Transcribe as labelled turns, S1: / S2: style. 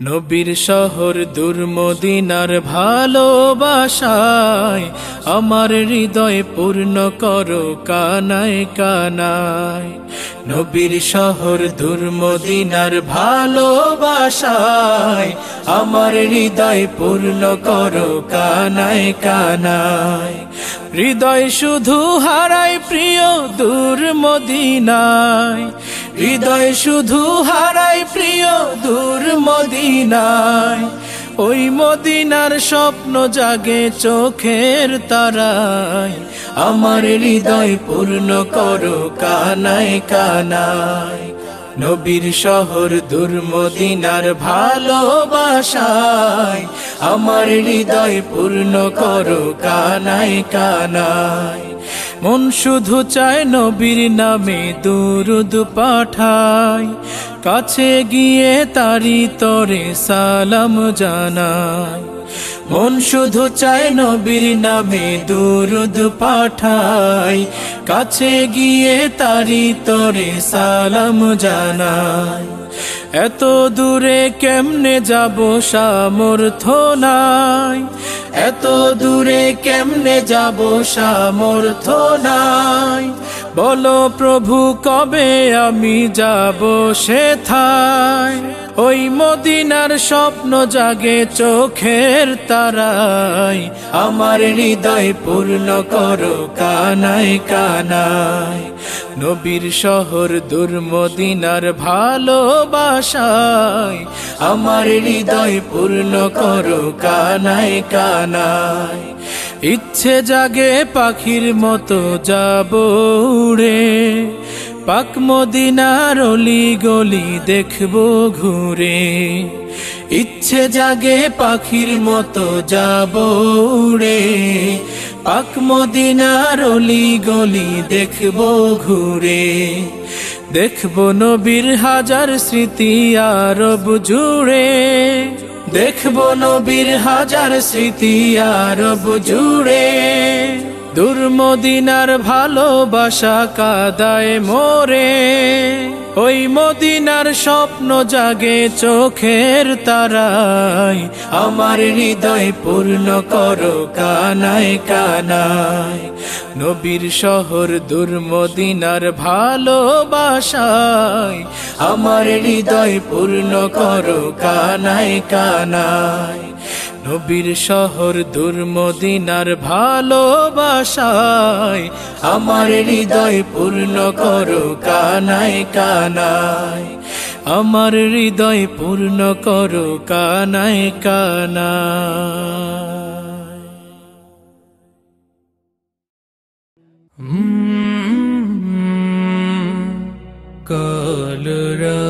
S1: নবীর শহর দুর্মদিনার ভালোবাসায়, আমার হৃদয় পূর্ণ করো কানায় কানায়। নবীর শহর দুর্মদিনার ভালোবাসায়, আমার হৃদয় পূর্ণ করো কানায় কানায়। হৃদয় শুধু হারায় প্রিয় দূর মদিনায় হৃদয় শুধু হারাই প্রিয় দূর মদিনায়। ওই মদিনার স্বপ্ন জাগে চোখের তারায়। আমার হৃদয় পূর্ণ করো কানায় কানায়। নবীর শহর দুর্মদিনার ভালোবাসায়। আমার হৃদয় পূর্ণ করো কানায় কানায়। মন শুধু চায় নবীর নামে দুরুদ পাঠায় কাছে গিয়ে তারি তরে সালাম জানায় মন শুধু চায় নবীর নামে দুরুদ পাঠায় কাছে গিয়ে তারি তরে সালাম জানায় এত দূরে কেমনে যাব সামর্থ্য নাই? এত দূরে কেমনে যাব সামর্থ্য নাই? বলো প্রভু, কবে আমি যাব সে থাই ওই মদিনার স্বপ্ন জাগে চোখের তারাই। আমার হৃদয় পূর্ণ করো কানায় কানায় নবীর শহর দুর্মদিনার ভালোবাসায় আমার হৃদয় পূর্ণ করো কানায় কানায় ইচ্ছে জাগে পাখির মতো যাব উড়ে। পাক মদিনার অলি গলি দেখব ঘুরে। ইচ্ছে জাগে পাখির মতো যাব উড়ে। পাক মদিনার অলি গলি দেখব ঘুরে। দেখব নবীর হাজার স্মৃতি আরব জুড়ে। দেখব নবীর হাজার স্মৃতি আরব জুড়ে। দুর্মদিনার ভালোবাসা কাদায় মোরে। ওই মদিনার স্বপ্ন জাগে চোখের তারায়। আমার হৃদয় পূর্ণ করো কানায় কানায়। নবীর শহর দুর্মদিনার ভালোবাসায়। আমার হৃদয় পূর্ণ করো কানায় কানায়। নবীর শহর দুর্মদিনার ভালোবাসায়। আমার হৃদয় পূর্ণ করো কানাই কানাই আমার হৃদয় পূর্ণ করো কানাই কানায়। কালরা